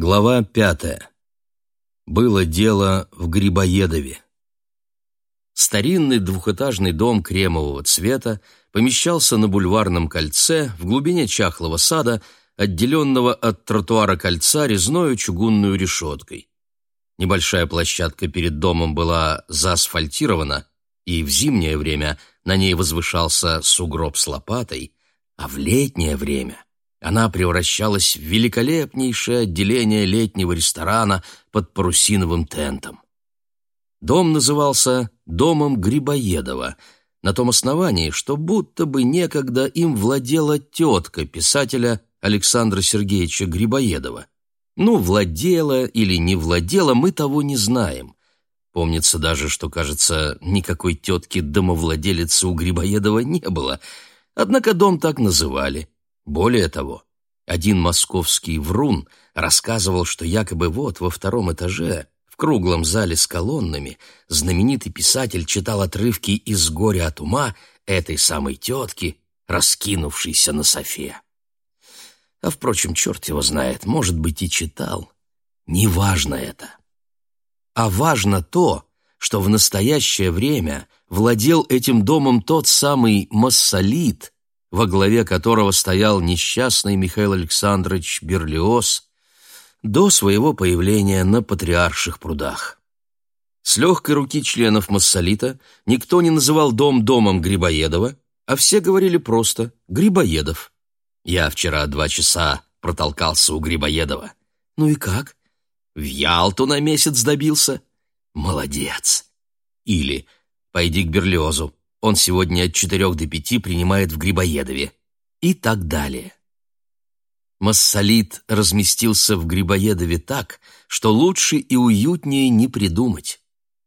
Глава пятая. Было дело в Грибоедове. Старинный двухэтажный дом кремового цвета помещался на бульварном кольце в глубине чахлого сада, отделенного от тротуара кольца резною чугунную решеткой. Небольшая площадка перед домом была заасфальтирована, и в зимнее время на ней возвышался сугроб с лопатой, а в летнее время она превращалась в великолепнейшее отделение летнего ресторана под парусиновым тентом. Дом назывался «Домом Грибоедова», на том основании, что будто бы некогда им владела тетка писателя Александра Сергеевича Грибоедова. Ну, владела или не владела, мы того не знаем. Помнится даже, что, кажется, никакой тетки-домовладелицы у Грибоедова не было. Однако дом так называли – более того, один московский врун рассказывал, что якобы вот во втором этаже, в круглом зале с колоннами, знаменитый писатель читал отрывки из «Горя от ума» этой самой тетки, раскинувшейся на софе. А, впрочем, черт его знает, может быть, и читал. Неважно это. А важно то, что в настоящее время владел этим домом тот самый массолит, во главе которого стоял несчастный Михаил Александрович Берлиоз, до своего появления на Патриарших прудах. С легкой руки членов Массолита никто не называл дом домом Грибоедова, а все говорили просто «Грибоедов». Я вчера два часа протолкался у Грибоедова. Ну и как? В Ялту на месяц добился. Молодец. Или пойди к Берлиозу, он сегодня от четырех до пяти принимает в Грибоедове. И так далее. Массолит разместился в Грибоедове так, что лучше и уютнее не придумать.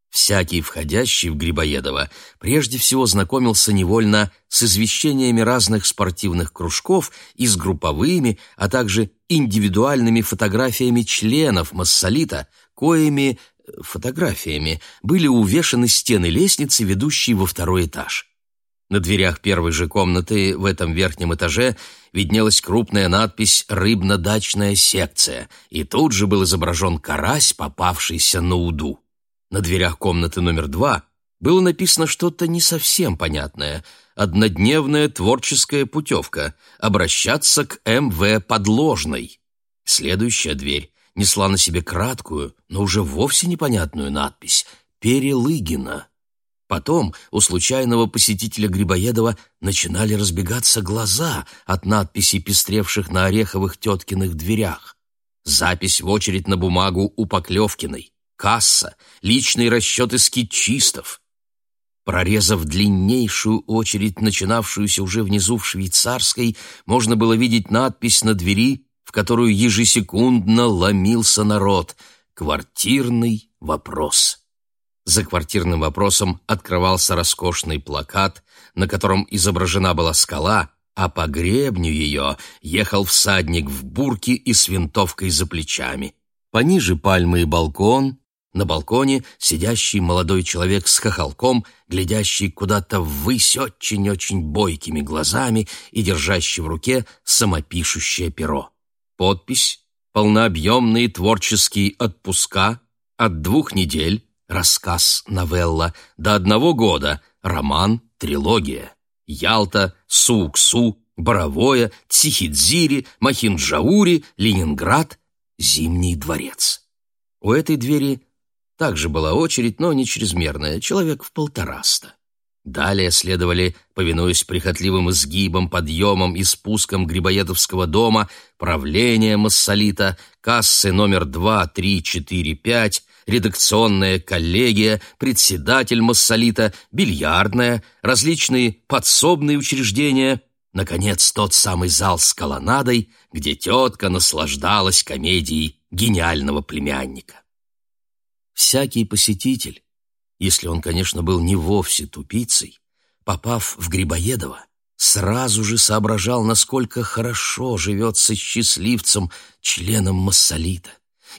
Всякий входящий в Грибоедово прежде всего знакомился невольно с извещениями разных спортивных кружков и с групповыми, а также индивидуальными фотографиями членов массолита, коими фотографиями были увешаны стены лестницы, ведущей во второй этаж. На дверях первой же комнаты в этом верхнем этаже виднелась крупная надпись «Рыбно-дачная секция», и тут же был изображен карась, попавшийся на уду. На дверях комнаты номер два было написано что-то не совсем понятное. Однодневная творческая путевка. Обращаться к МВ Подложной. Следующая дверь несла на себе краткую, но уже вовсе непонятную надпись «Перелыгина». Потом у случайного посетителя Грибоедова начинали разбегаться глаза от надписей, пестревших на ореховых теткиных дверях. Запись в очередь на бумагу у Поклевкиной, касса, личные расчеты скетчистов. Прорезав длиннейшую очередь, начинавшуюся уже внизу в швейцарской, можно было видеть надпись на двери в которую ежесекундно ломился народ. Квартирный вопрос. За квартирным вопросом открывался роскошный плакат, на котором изображена была скала, а по гребню ее ехал всадник в бурке и с винтовкой за плечами. Пониже пальмы и балкон, на балконе сидящий молодой человек с хохолком, глядящий куда-то ввысь очень-очень бойкими глазами и держащий в руке самопишущее перо. Подпись «Полнообъемные творческие отпуска от двух недель, рассказ, новелла, до одного года, роман, трилогия. Ялта, Суксу, Боровое, Цихидзири, Махинджаури, Ленинград, Зимний дворец». У этой двери также была очередь, но не чрезмерная, человек в полтораста. Далее следовали, повинуясь прихотливым изгибам, подъемам и спускам Грибоедовского дома, правление Массолита, кассы номер 2, 3, 4, 5, редакционная коллегия, председатель Массолита, бильярдная, различные подсобные учреждения, наконец, тот самый зал с колоннадой, где тетка наслаждалась комедией гениального племянника. Всякий посетитель, если он, конечно, был не вовсе тупицей, попав в Грибоедово, сразу же соображал, насколько хорошо живется счастливцем, членом массолита.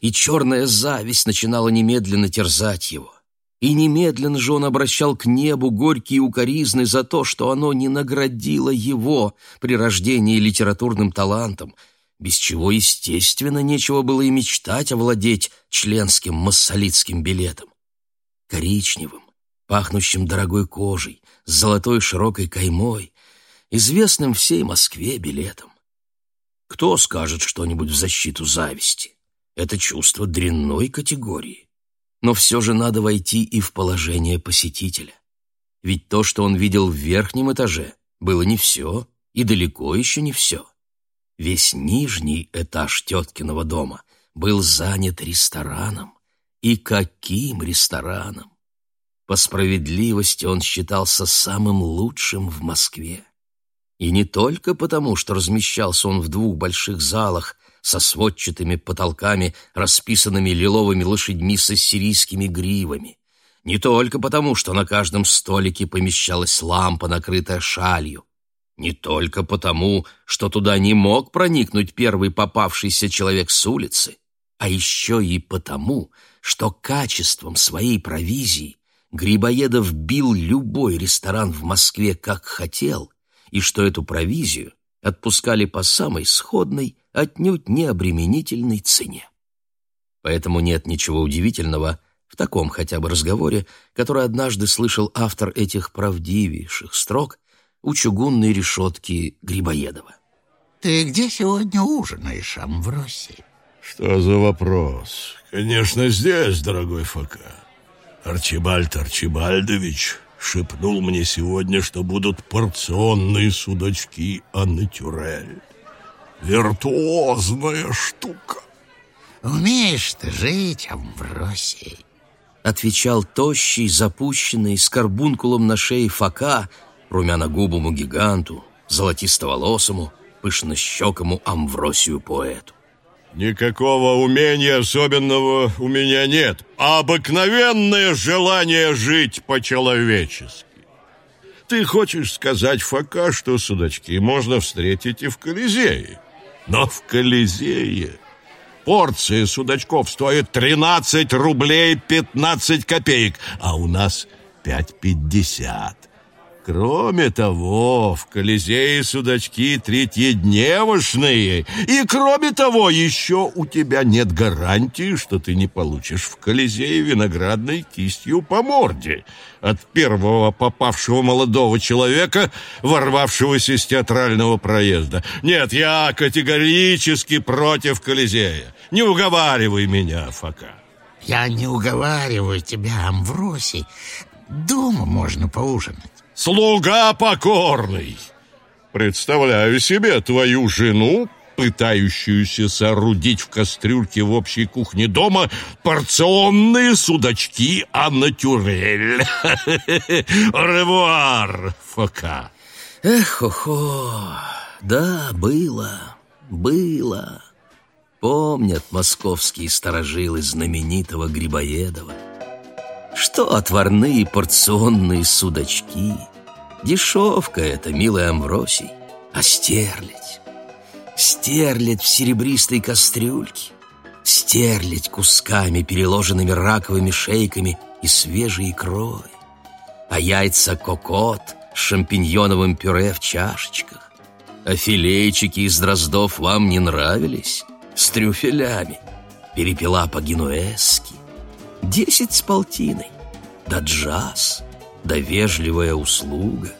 И черная зависть начинала немедленно терзать его. И немедленно же он обращал к небу горькие укоризны за то, что оно не наградило его при рождении литературным талантом, без чего, естественно, нечего было и мечтать овладеть членским массолитским билетом. Коричневым, пахнущим дорогой кожей, с золотой широкой каймой, известным всей Москве билетом. Кто скажет что-нибудь в защиту зависти? Это чувство дрянной категории. Но все же надо войти и в положение посетителя. Ведь то, что он видел в верхнем этаже, было не все и далеко еще не все. Весь нижний этаж теткиного дома был занят рестораном. И каким рестораном! По справедливости он считался самым лучшим в Москве. И не только потому, что размещался он в двух больших залах со сводчатыми потолками, расписанными лиловыми лошадьми с ассирийскими гривами, не только потому, что на каждом столике помещалась лампа, накрытая шалью, не только потому, что туда не мог проникнуть первый попавшийся человек с улицы, а еще и потому, что качеством своей провизии Грибоедов бил любой ресторан в Москве как хотел, и что эту провизию отпускали по самой сходной, отнюдь не обременительной цене. Поэтому нет ничего удивительного в таком хотя бы разговоре, который однажды слышал автор этих правдивейших строк у чугунной решетки Грибоедова. «Ты где сегодня ужинаешь, Амвросий?» «Что за вопрос? Конечно, здесь, дорогой Фока. Арчибальд Арчибальдович шепнул мне сегодня, что будут порционные судачки Аннатюрель. Виртуозная штука». «Умеешь ты жить, Амвросий?» Отвечал тощий, запущенный, с карбункулом на шее Фока, румяногубому гиганту, золотистоволосому, пышнощекому Амвросию поэту. Никакого умения особенного у меня нет. А обыкновенное желание жить по-человечески. Ты хочешь сказать, Фока, что судачки можно встретить и в Колизее. Но в Колизее порция судачков стоит 13 рублей 15 копеек, а у нас 5,50. Кроме того, в Колизее судачки третьедневошные. И кроме того, еще у тебя нет гарантии, что ты не получишь в Колизее виноградной кистью по морде от первого попавшего молодого человека, ворвавшегося с театрального проезда. Нет, я категорически против Колизея. Не уговаривай меня, Фока. Я не уговариваю тебя, Амвросий. Дома можно поужинать слуга покорный. Представляю себе твою жену, пытающуюся соорудить в кастрюльке в общей кухне дома порционные судачки а натюрель. Ревуар, Фока. Эх, охо, да, было, было. Помнят московские сторожилы знаменитого Грибоедова. Что отварные порционные судачки? Дешевка это, милый Амвросий. А стерлядь? Стерлядь в серебристой кастрюльке. Стерлядь кусками, переложенными раковыми шейками и свежей икрой. А яйца кокот с шампиньоновым пюре в чашечках. А филейчики из дроздов вам не нравились? С трюфелями. Перепела по-генуэзски десять с полтиной, да джаз, да вежливая услуга.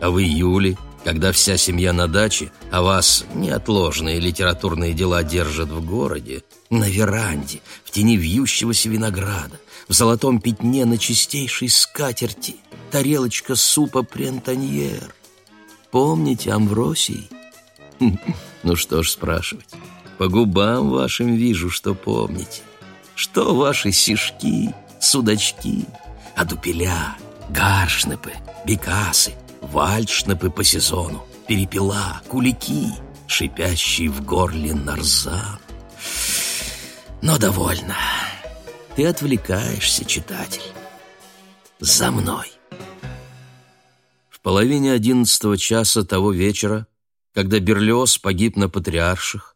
А в июле, когда вся семья на даче, а вас неотложные литературные дела держат в городе, на веранде, в тени вьющегося винограда, в золотом пятне на чистейшей скатерти, тарелочка супа прентаньер. Помните, Амвросий? Ну что ж спрашивать, по губам вашим вижу, что помните. Что ваши сишки, судачки, а дупеля, гаршнепы, бекасы, вальшнепы по сезону, перепела, кулики, шипящий в горле нарзан. Но довольно. Ты отвлекаешься, читатель. За мной. В половине одиннадцатого часа того вечера, когда Берлиоз погиб на Патриарших,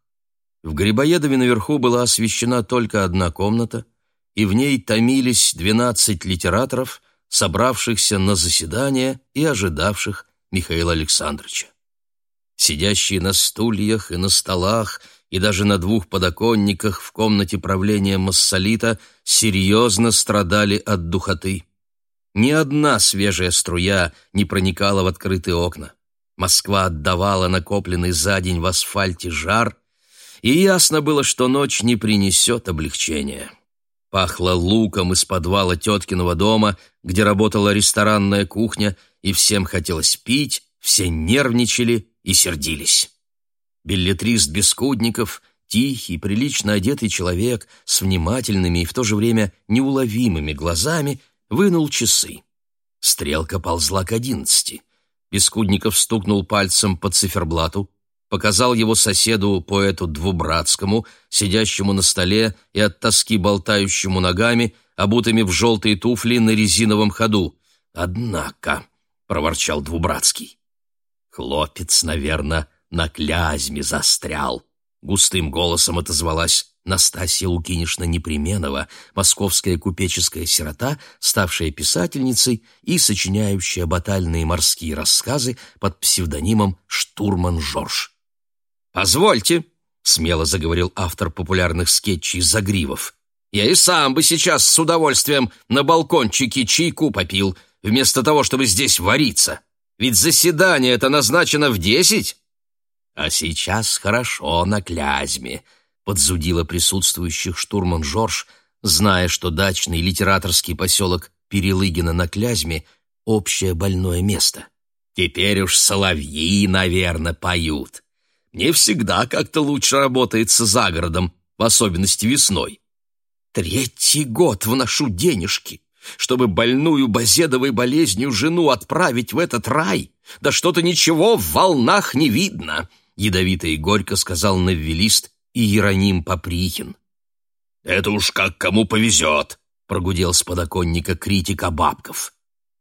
в Грибоедове наверху была освещена только одна комната, и в ней томились двенадцать литераторов, собравшихся на заседание и ожидавших Михаила Александровича. Сидящие на стульях и на столах и даже на двух подоконниках в комнате правления Массолита серьезно страдали от духоты. Ни одна свежая струя не проникала в открытые окна. Москва отдавала накопленный за день в асфальте жар, и ясно было, что ночь не принесет облегчения. Пахло луком из подвала теткиного дома, где работала ресторанная кухня, и всем хотелось пить, все нервничали и сердились. Билетрист Бескудников, тихий, прилично одетый человек с внимательными и в то же время неуловимыми глазами, вынул часы. Стрелка ползла к одиннадцати. Бескудников стукнул пальцем по циферблату, показал его соседу, поэту Двубратскому, сидящему на столе и от тоски болтающему ногами, обутыми в желтые туфли на резиновом ходу. «Однако», — проворчал Двубратский, — «хлопец, наверное, на клязьме застрял», — густым голосом отозвалась Настасья Лукинишна Непременова, московская купеческая сирота, ставшая писательницей и сочиняющая батальные морские рассказы под псевдонимом «Штурман Жорж». «Позвольте», — смело заговорил автор популярных скетчей Загривов, «я и сам бы сейчас с удовольствием на балкончике чайку попил, вместо того, чтобы здесь вариться. Ведь заседание это назначено в десять». «А сейчас хорошо на Клязьме», подзудила присутствующих штурман Жорж, зная, что дачный литераторский поселок Перелыгина на Клязьме — общее больное место. Теперь уж соловьи, наверное, поют. Мне всегда как-то лучше работается за городом, в особенности весной. Третий год вношу денежки, чтобы больную базедовой болезнью жену отправить в этот рай. Да что-то ничего в волнах не видно, — ядовито и горько сказал новеллист и Иероним Поприхин. «Это уж как кому повезет», — прогудел с подоконника критика Бабков.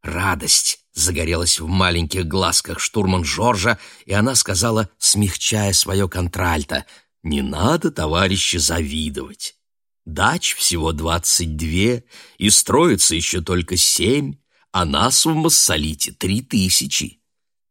Радость загорелась в маленьких глазках штурман Жоржа, и она сказала, смягчая свое контральто, «Не надо, товарищи, завидовать. Дач всего двадцать две, и строится еще только семь, а нас в Массолите три тысячи».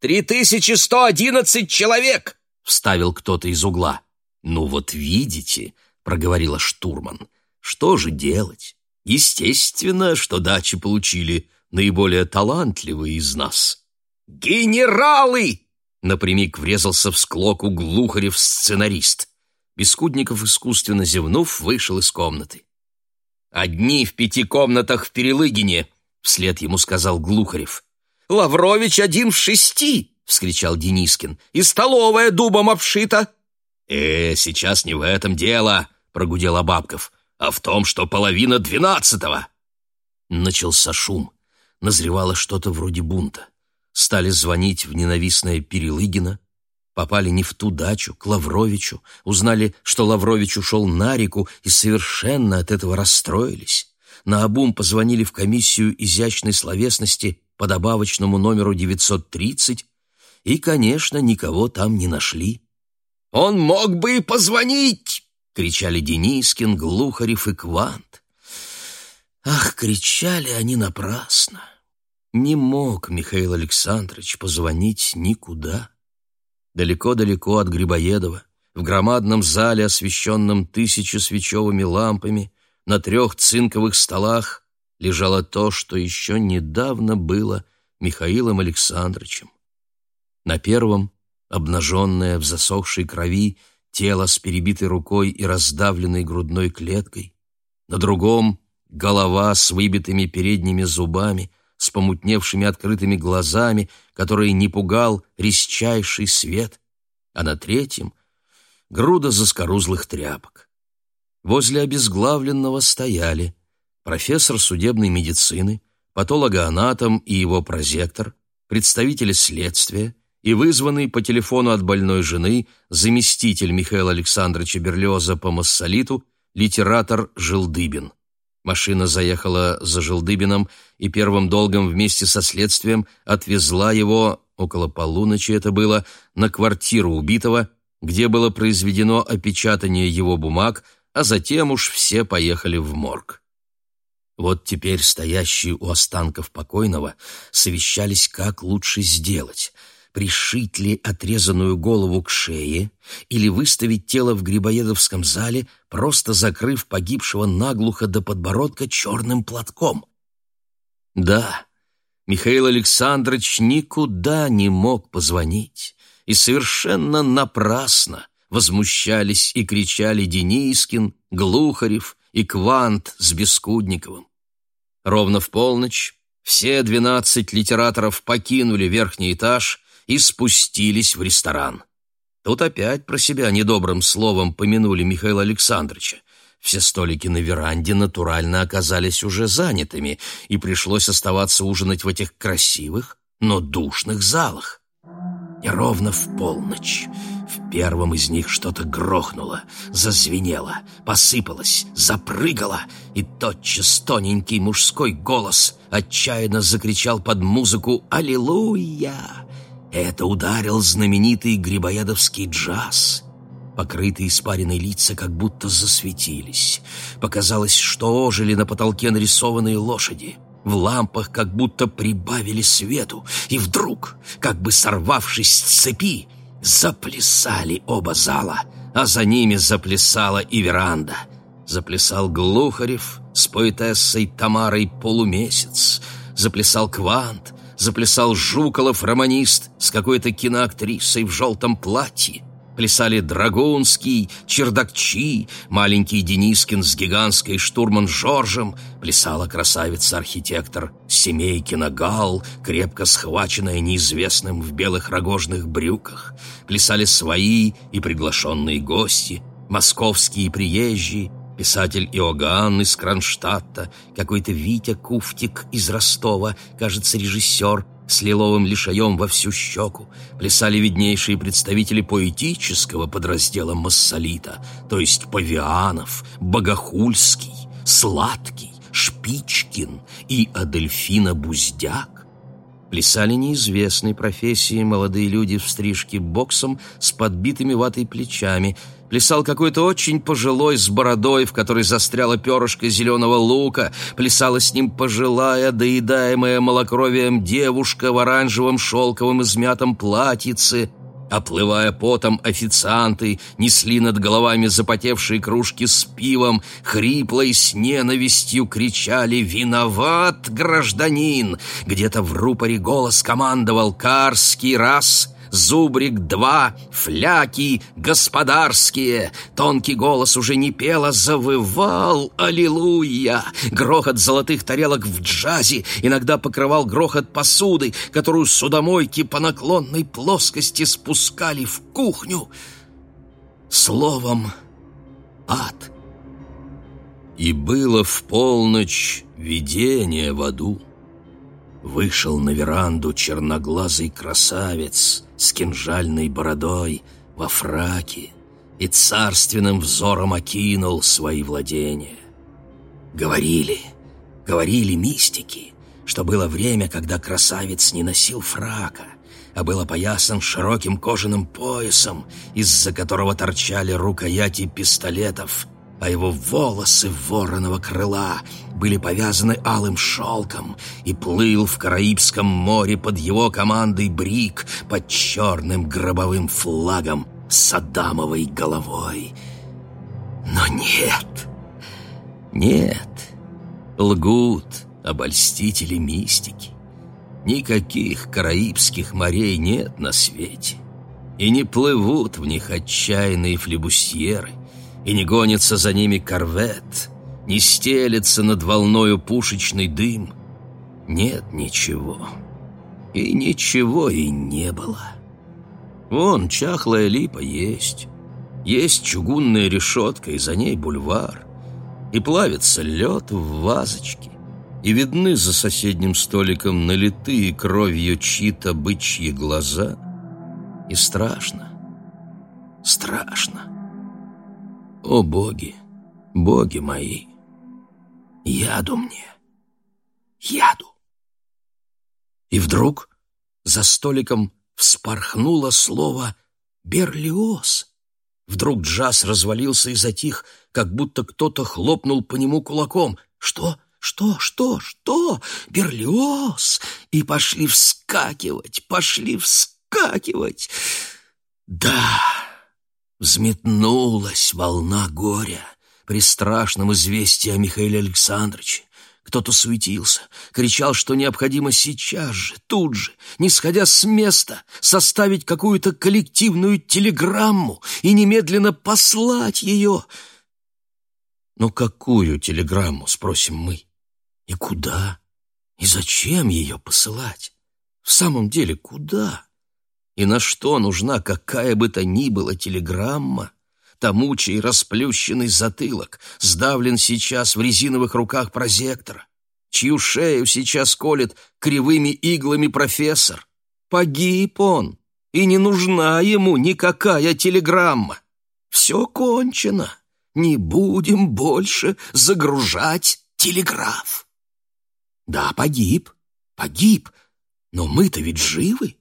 «Три тысячи сто одиннадцать человек!» — вставил кто-то из угла. «Ну вот видите», — проговорила штурман, — «что же делать? Естественно, что дачи получили наиболее талантливые из нас». «Генералы!» — напрямик врезался в склоку Глухарев-сценарист. Бескудников, искусственно зевнув, вышел из комнаты. «Одни в пяти комнатах в Перелыгине», — вслед ему сказал Глухарев. «Лаврович один в шести!» — вскричал Денискин. «И столовая дубом обшита!» «Э, сейчас не в этом дело», — прогудел Абабков, «а в том, что половина двенадцатого». Начался шум. Назревало что-то вроде бунта. Стали звонить в ненавистное Перелыгино. Попали не в ту дачу, к Лавровичу. Узнали, что Лаврович ушел на реку и совершенно от этого расстроились. На обум позвонили в комиссию изящной словесности по добавочному номеру 930 и, конечно, никого там не нашли. Он мог бы и позвонить!» — кричали Денискин, Глухарев и Квант. Ах, кричали они напрасно. Не мог Михаил Александрович позвонить никуда. Далеко-далеко от Грибоедова, в громадном зале, освещенном тысячу свечевыми лампами, на трех цинковых столах лежало то, что еще недавно было Михаилом Александровичем. На первом обнаженное в засохшей крови тело с перебитой рукой и раздавленной грудной клеткой, на другом — голова с выбитыми передними зубами, с помутневшими открытыми глазами, которые не пугал резчайший свет, а на третьем — груда заскорузлых тряпок. Возле обезглавленного стояли профессор судебной медицины, патологоанатом и его прозектор, представители следствия, и вызванный по телефону от больной жены заместитель Михаила Александровича Берлиоза по массолиту, литератор Жилдыбин. Машина заехала за Жилдыбином и первым долгом вместе со следствием отвезла его, около полуночи это было, на квартиру убитого, где было произведено опечатание его бумаг, а затем уж все поехали в морг. Вот теперь стоящие у останков покойного совещались, как лучше сделать — пришить ли отрезанную голову к шее или выставить тело в Грибоедовском зале, просто закрыв погибшего наглухо до подбородка черным платком. Да, Михаил Александрович никуда не мог позвонить, и совершенно напрасно возмущались и кричали Денискин, Глухарев и Квант с Бескудниковым. Ровно в полночь все двенадцать литераторов покинули верхний этаж и спустились в ресторан. Тут опять про себя недобрым словом помянули Михаила Александровича. Все столики на веранде натурально оказались уже занятыми, и пришлось оставаться ужинать в этих красивых, но душных залах. И ровно в полночь в первом из них что-то грохнуло, зазвенело, посыпалось, запрыгало, и тотчас тоненький мужской голос отчаянно закричал под музыку «Аллилуйя!» Это ударил знаменитый грибоедовский джаз. Покрытые испаренные лица как будто засветились. Показалось, что ожили на потолке нарисованные лошади. В лампах как будто прибавили свету. И вдруг, как бы сорвавшись с цепи, заплясали оба зала, а за ними заплясала и веранда. Заплясал Глухарев с поэтессой Тамарой Полумесяц, заплясал Квант, заплясал Жуколов-романист с какой-то киноактрисой в желтом платье. Плясали Драгунский, Чердакчи, маленький Денискин с гигантской штурман Жоржем, плясала красавица-архитектор Семейкина Гал, крепко схваченная неизвестным в белых рогожных брюках. Плясали свои и приглашенные гости, московские приезжие, писатель Иоганн из Кронштадта, какой-то Витя Куфтик из Ростова, кажется, режиссер, с лиловым лишаем во всю щеку, плясали виднейшие представители поэтического подраздела массолита, то есть Павианов, Богохульский, Сладкий, Шпичкин и Адельфина Буздяк. Плясали неизвестной профессии молодые люди в стрижке боксом с подбитыми ватой плечами – Плясал какой-то очень пожилой с бородой, в которой застряла перышко зеленого лука. Плясала с ним пожилая, доедаемая малокровием девушка в оранжевом шелковом измятом платьице. Оплывая потом, официанты несли над головами запотевшие кружки с пивом, хрипло и с ненавистью кричали «Виноват, гражданин!» Где-то в рупоре голос командовал «Карский раз!» Зубрик-2, фляки господарские. Тонкий голос уже не пел, а завывал «Аллилуйя!». Грохот золотых тарелок в джазе иногда покрывал грохот посуды, которую судомойки по наклонной плоскости спускали в кухню. Словом, ад. И было в полночь видение в аду. Вышел на веранду черноглазый красавец с кинжальной бородой во фраке и царственным взором окинул свои владения. Говорили, говорили мистики, что было время, когда красавец не носил фрака, а был опоясан широким кожаным поясом, из-за которого торчали рукояти пистолетов а его волосы вороного крыла были повязаны алым шелком и плыл в Караибском море под его командой Брик под черным гробовым флагом с Адамовой головой. Но нет, нет, лгут обольстители мистики. Никаких караибских морей нет на свете, и не плывут в них отчаянные флебусьеры — и не гонится за ними корвет, не стелется над волною пушечный дым. Нет ничего. И ничего и не было. Вон чахлая липа есть. Есть чугунная решетка, и за ней бульвар. И плавится лед в вазочке. И видны за соседним столиком налитые кровью чьи-то бычьи глаза. И страшно, страшно. О, боги, боги мои, яду мне, яду. И вдруг за столиком вспорхнуло слово «Берлиоз». Вдруг джаз развалился и затих, как будто кто-то хлопнул по нему кулаком. «Что? Что? Что? Что? Берлиоз!» И пошли вскакивать, пошли вскакивать. Да, взметнулась волна горя при страшном известии о Михаиле Александровиче. Кто-то суетился, кричал, что необходимо сейчас же, тут же, не сходя с места, составить какую-то коллективную телеграмму и немедленно послать ее. Но какую телеграмму, спросим мы? И куда? И зачем ее посылать? В самом деле, куда? И на что нужна какая бы то ни была телеграмма? тому, чей расплющенный затылок сдавлен сейчас в резиновых руках прозектора, чью шею сейчас колет кривыми иглами профессор. Погиб он, и не нужна ему никакая телеграмма. Все кончено, не будем больше загружать телеграф. Да, погиб, погиб, но мы-то ведь живы.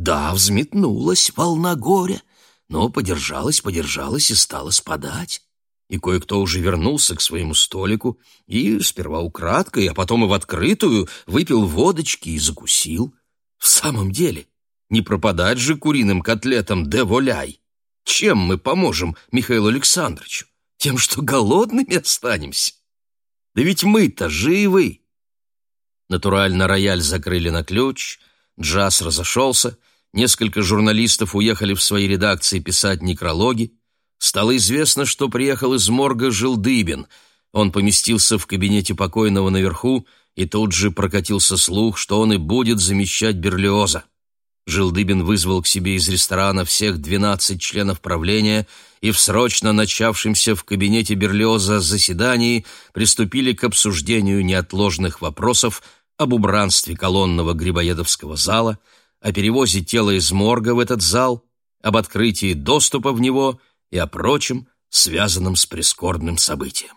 Да, взметнулась волна горя, но подержалась, подержалась и стала спадать. И кое-кто уже вернулся к своему столику и сперва украдкой, а потом и в открытую выпил водочки и закусил. В самом деле, не пропадать же куриным котлетам де воляй. Чем мы поможем Михаилу Александровичу? Тем, что голодными останемся? Да ведь мы-то живы. Натурально рояль закрыли на ключ, джаз разошелся — Несколько журналистов уехали в свои редакции писать некрологи. Стало известно, что приехал из морга Жилдыбин. Он поместился в кабинете покойного наверху, и тут же прокатился слух, что он и будет замещать Берлиоза. Жилдыбин вызвал к себе из ресторана всех двенадцать членов правления, и в срочно начавшемся в кабинете Берлиоза заседании приступили к обсуждению неотложных вопросов об убранстве колонного Грибоедовского зала – о перевозе тела из морга в этот зал, об открытии доступа в него и о прочем, связанном с прискорбным событием.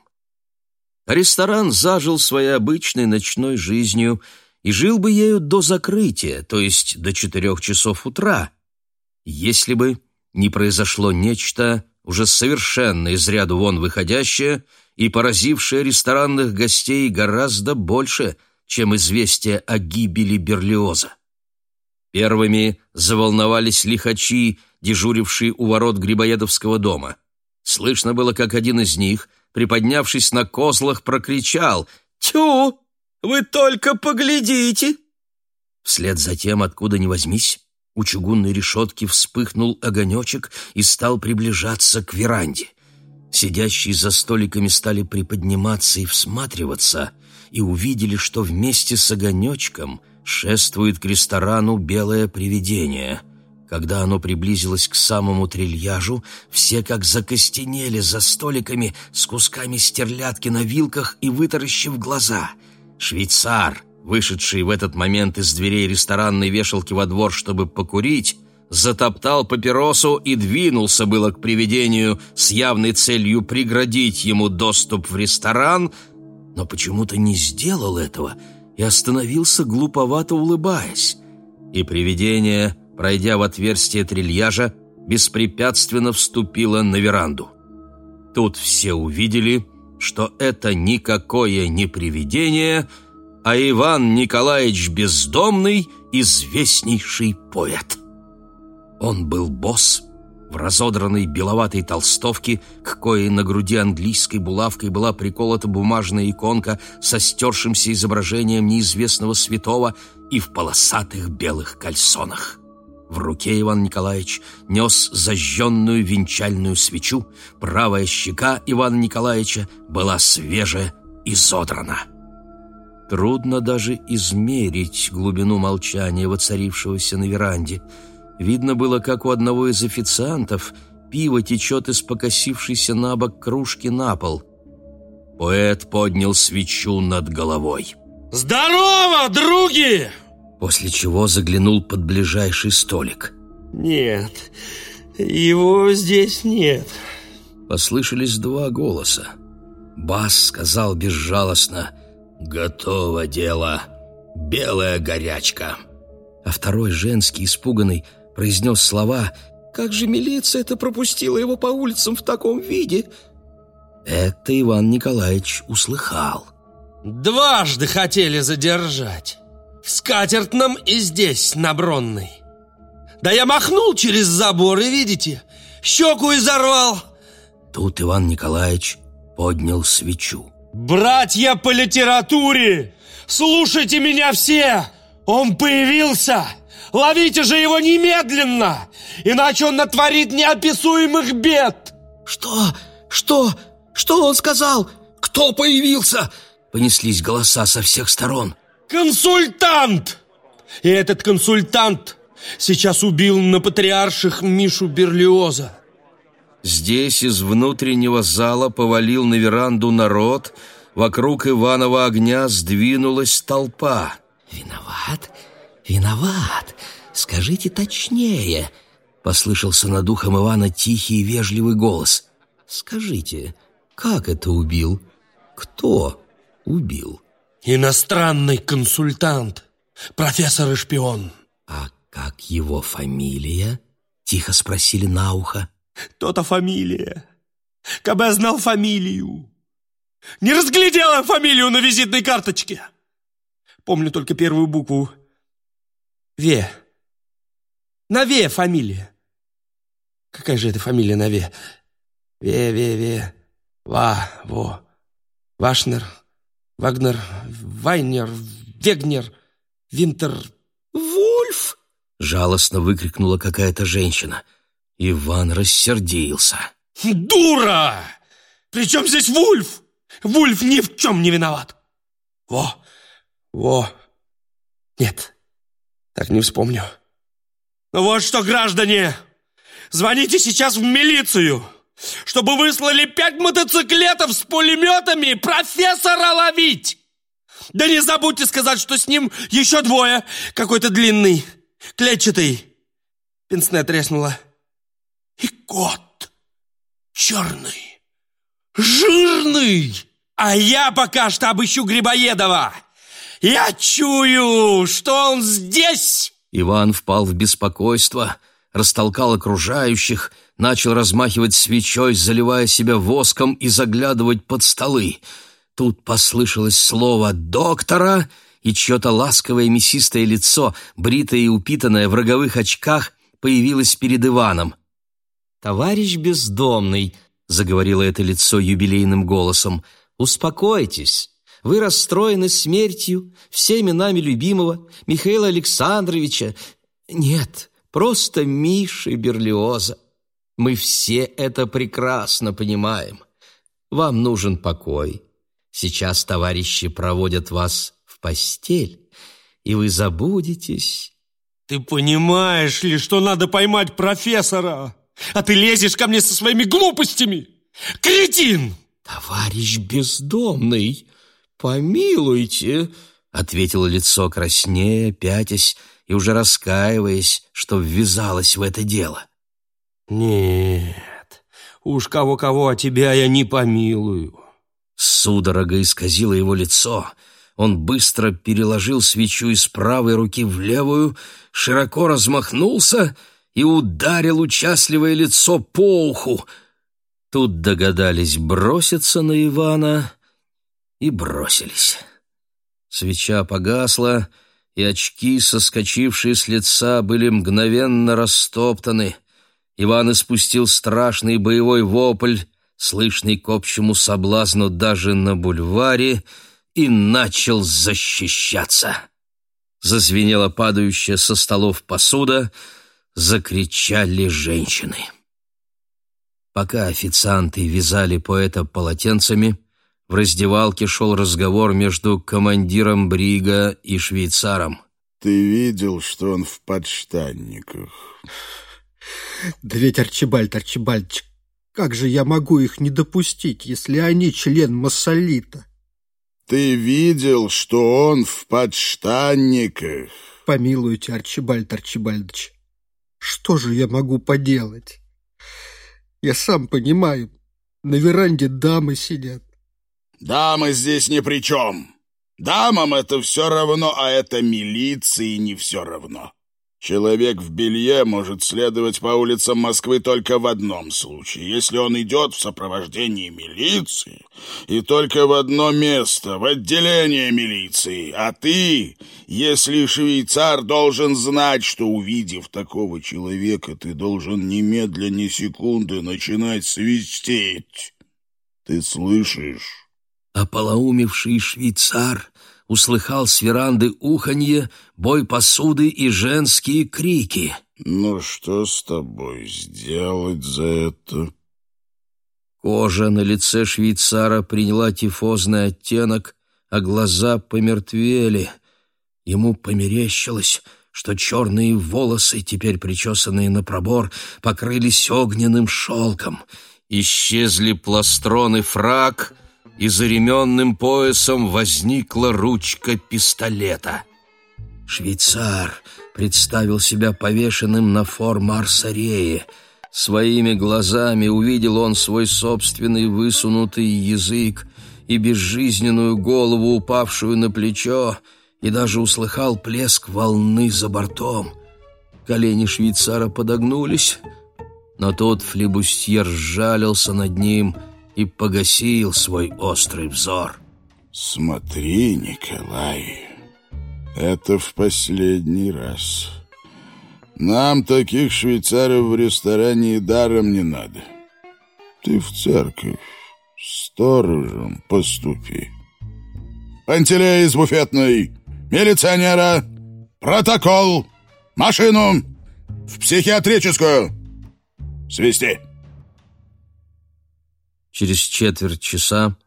Ресторан зажил своей обычной ночной жизнью и жил бы ею до закрытия, то есть до четырех часов утра, если бы не произошло нечто уже совершенно из ряду вон выходящее и поразившее ресторанных гостей гораздо больше, чем известие о гибели Берлиоза. Первыми заволновались лихачи, дежурившие у ворот Грибоедовского дома. Слышно было, как один из них, приподнявшись на козлах, прокричал «Тю! Вы только поглядите!» Вслед за тем, откуда ни возьмись, у чугунной решетки вспыхнул огонечек и стал приближаться к веранде. Сидящие за столиками стали приподниматься и всматриваться, и увидели, что вместе с огонечком — шествует к ресторану белое привидение. Когда оно приблизилось к самому трильяжу, все как закостенели за столиками с кусками стерлядки на вилках и вытаращив глаза. Швейцар, вышедший в этот момент из дверей ресторанной вешалки во двор, чтобы покурить, затоптал папиросу и двинулся было к привидению с явной целью преградить ему доступ в ресторан, но почему-то не сделал этого — и остановился, глуповато улыбаясь. И привидение, пройдя в отверстие трильяжа, беспрепятственно вступило на веранду. Тут все увидели, что это никакое не привидение, а Иван Николаевич Бездомный, известнейший поэт. Он был босс, в разодранной беловатой толстовке, к коей на груди английской булавкой была приколота бумажная иконка со стершимся изображением неизвестного святого и в полосатых белых кальсонах. В руке Иван Николаевич нес зажженную венчальную свечу, правая щека Ивана Николаевича была свежая и содрана. Трудно даже измерить глубину молчания, воцарившегося на веранде – Видно было, как у одного из официантов пиво течет из покосившейся на бок кружки на пол. Поэт поднял свечу над головой. «Здорово, други!» После чего заглянул под ближайший столик. «Нет, его здесь нет». Послышались два голоса. Бас сказал безжалостно «Готово дело, белая горячка». А второй женский, испуганный, произнес слова «Как же милиция это пропустила его по улицам в таком виде?» Это Иван Николаевич услыхал. «Дважды хотели задержать. В Скатертном и здесь, на Бронной. Да я махнул через забор, и видите, щеку изорвал. Тут Иван Николаевич поднял свечу. Братья по литературе, слушайте меня все! Он появился! Ловите же его немедленно! Иначе он натворит неописуемых бед! Что? Что? Что он сказал? Кто появился? Понеслись голоса со всех сторон. Консультант! И этот консультант сейчас убил на патриарших Мишу Берлиоза. Здесь из внутреннего зала повалил на веранду народ, вокруг Иванова огня сдвинулась толпа. «Виноват? Виноват? Скажите точнее!» Послышался над ухом Ивана тихий и вежливый голос. «Скажите, как это убил? Кто убил?» Иностранный консультант, профессор и шпион. «А как его фамилия?» Тихо спросили на ухо. То-то фамилия. Кабы я знал фамилию. Не разглядел я фамилию на визитной карточке. Помню только первую букву. Ве. На Ве фамилия. Какая же это фамилия на Ве? Ве, Ве, Ве. Ва, Во. Вашнер, Вагнер, Вайнер, Вегнер, Винтер. «Вульф!» — жалостно выкрикнула какая-то женщина. Иван рассердился. «Дура! Причем здесь Вульф? Вульф ни в чем не виноват!» «Во! Во! Нет, так не вспомню. Ну вот что, граждане, звоните сейчас в милицию, чтобы выслали пять мотоциклетов с пулеметами профессора ловить! Да не забудьте сказать, что с ним еще двое, какой-то длинный, клетчатый. Пенсне треснула. И кот черный, жирный. А я пока что обыщу Грибоедова. Я чую, что он здесь. Иван впал в беспокойство, растолкал окружающих, начал размахивать свечой, заливая себя воском и заглядывать под столы. Тут послышалось слово «доктора», и чье-то ласковое мясистое лицо, бритое и упитанное в роговых очках, появилось перед Иваном. «Товарищ бездомный», — заговорило это лицо юбилейным голосом, — «успокойтесь». Вы расстроены смертью всеми нами любимого Михаила Александровича. Нет, просто Миши Берлиоза. Мы все это прекрасно понимаем. Вам нужен покой. Сейчас товарищи проводят вас в постель, и вы забудетесь. Ты понимаешь ли, что надо поймать профессора? А ты лезешь ко мне со своими глупостями! Кретин! Товарищ бездомный, помилуйте, ответило лицо краснее, пятясь и уже раскаиваясь, что ввязалась в это дело. Нет, уж кого-кого, а тебя я не помилую. Судорога исказила его лицо. Он быстро переложил свечу из правой руки в левую, широко размахнулся и ударил участливое лицо по уху. Тут догадались броситься на Ивана и бросились. Свеча погасла, и очки, соскочившие с лица, были мгновенно растоптаны. Иван испустил страшный боевой вопль, слышный к общему соблазну даже на бульваре, и начал защищаться. Зазвенела падающая со столов посуда, закричали женщины. Пока официанты вязали поэта полотенцами, в раздевалке шел разговор между командиром Брига и швейцаром. «Ты видел, что он в подштанниках?» «Да ведь, Арчибальд Арчибальдович, как же я могу их не допустить, если они член Массолита?» «Ты видел, что он в подштанниках?» «Помилуйте, Арчибальд Арчибальдович, что же я могу поделать? Я сам понимаю, на веранде дамы сидят». «Дамы здесь ни при чем. Дамам это все равно, а это милиции не все равно. Человек в белье может следовать по улицам Москвы только в одном случае, если он идет в сопровождении милиции, и только в одно место, в отделение милиции. А ты, если швейцар, должен знать, что, увидев такого человека, ты должен немедленно секунды начинать свистеть. Ты слышишь? Ополоумевший швейцар услыхал с веранды уханье, бой посуды и женские крики. «Ну что с тобой сделать за это?» Кожа на лице швейцара приняла тифозный оттенок, а глаза помертвели. Ему померещилось, что черные волосы, теперь причесанные на пробор, покрылись огненным шелком. Исчезли пластроны фраг, и за ременным поясом возникла ручка пистолета. Швейцар представил себя повешенным на фор Марсарее. Своими глазами увидел он свой собственный высунутый язык и безжизненную голову, упавшую на плечо, и даже услыхал плеск волны за бортом. Колени швейцара подогнулись, но тут флебустьер сжалился над ним — и погасил свой острый взор. «Смотри, Николай, это в последний раз. Нам таких швейцаров в ресторане и даром не надо. Ты в церковь сторожем поступи. Пантелей из буфетной, милиционера, протокол, машину, в психиатрическую. Свисти!» Через четверть часа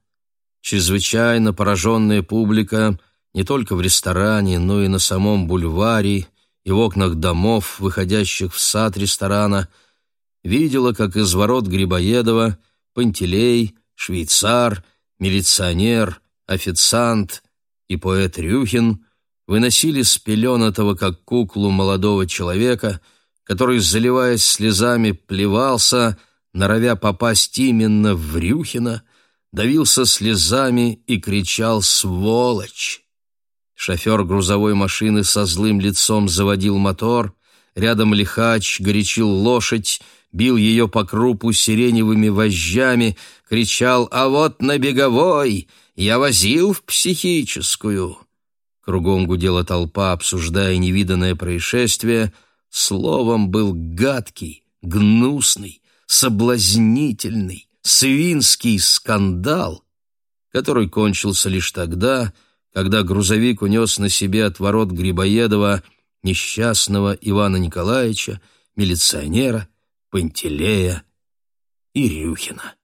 чрезвычайно пораженная публика не только в ресторане, но и на самом бульваре и в окнах домов, выходящих в сад ресторана, видела, как из ворот Грибоедова Пантелей, швейцар, милиционер, официант и поэт Рюхин выносили с пеленатого, как куклу молодого человека, который, заливаясь слезами, плевался, норовя попасть именно в Рюхина, давился слезами и кричал «Сволочь!». Шофер грузовой машины со злым лицом заводил мотор, рядом лихач горячил лошадь, бил ее по крупу сиреневыми вожжами, кричал «А вот на беговой! Я возил в психическую!». Кругом гудела толпа, обсуждая невиданное происшествие. Словом, был гадкий, гнусный, соблазнительный, свинский скандал, который кончился лишь тогда, когда грузовик унес на себе от ворот Грибоедова несчастного Ивана Николаевича, милиционера, Пантелея и Рюхина.